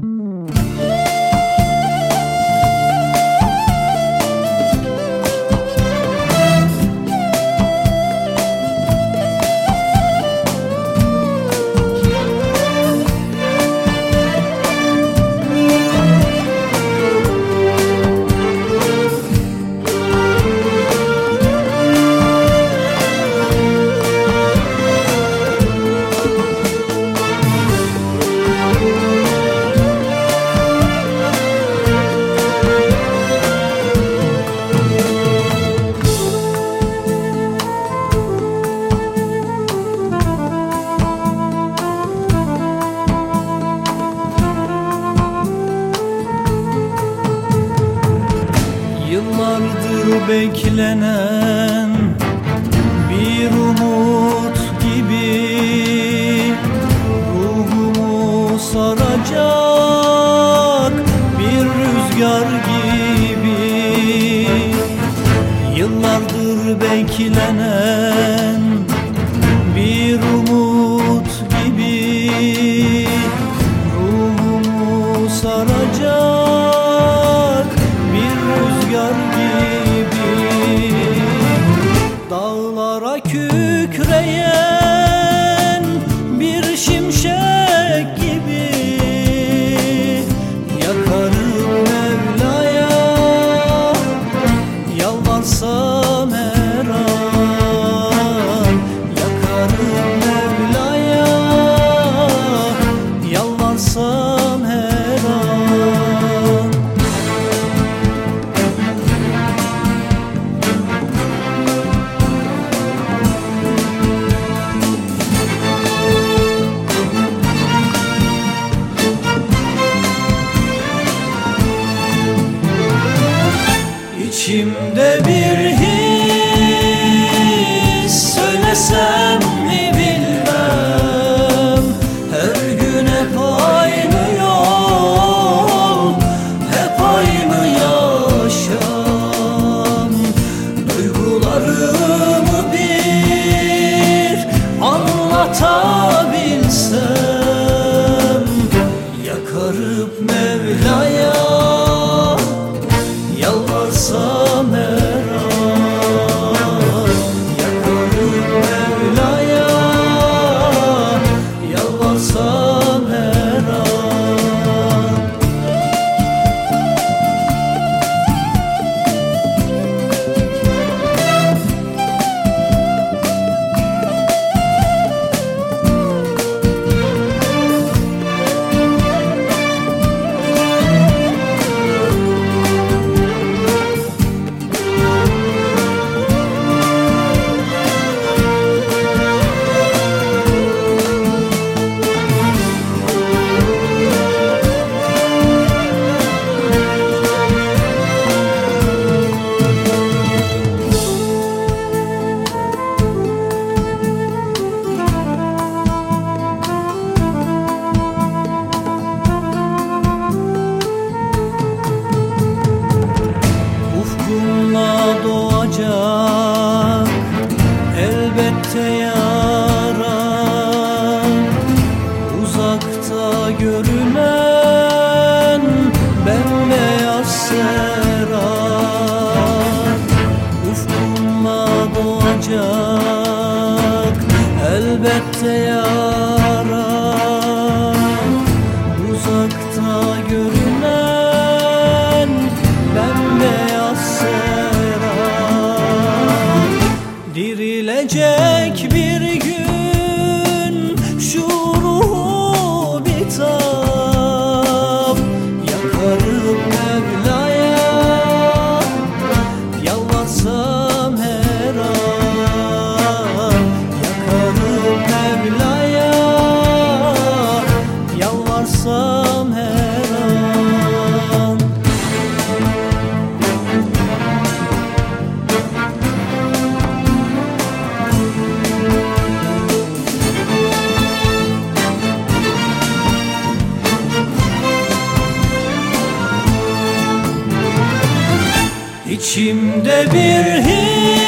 Mm-hmm. Yıllardır beklenen bir umut gibi Ruhumu saracak bir rüzgar gibi. Yıllardır beklenen Karıp Mevla'ya Yalvarsa görünen bembeyaz serar Ufkuma doğacak elbette yar İçimde bir his